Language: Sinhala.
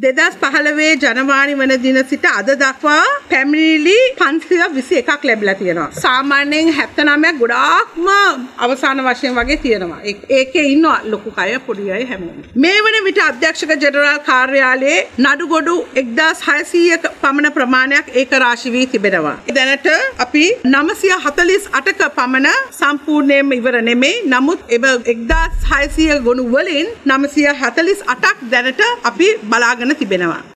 දෙදස් පහළවේ ජනවානි වන දින සිට අද දක්වා පැමිණිලි පන්සිය විසි එකක් ලැබිලා තියෙනවා. සාමාන්‍යයෙන් හැත්තනමයක් ගොඩාක්ම අවසාන වශයෙන් වගේ තියෙනවා. ඒකේ ඉන්නවා ලොකු කය පොඩි අය හැමෝම. මේ වන විට අධ්‍යක්ෂක ජනරාල් කාර්යාලයේ නඩුගොඩු එක්දස් හයසීයක පමණ ප්‍රමාණයක් ඒක රාශි වී තිබෙනවා. දැනට අපි නමසිය හතලිස් අටක පමණ සම්පූර්ණයෙන් ඉවර නෙමේ නමුත් එබ එක්දස් හයසිය ගොනු වලින් නමසිය හතලිස් අටක් දැනට අපි බලාගෙන තිබෙනවා.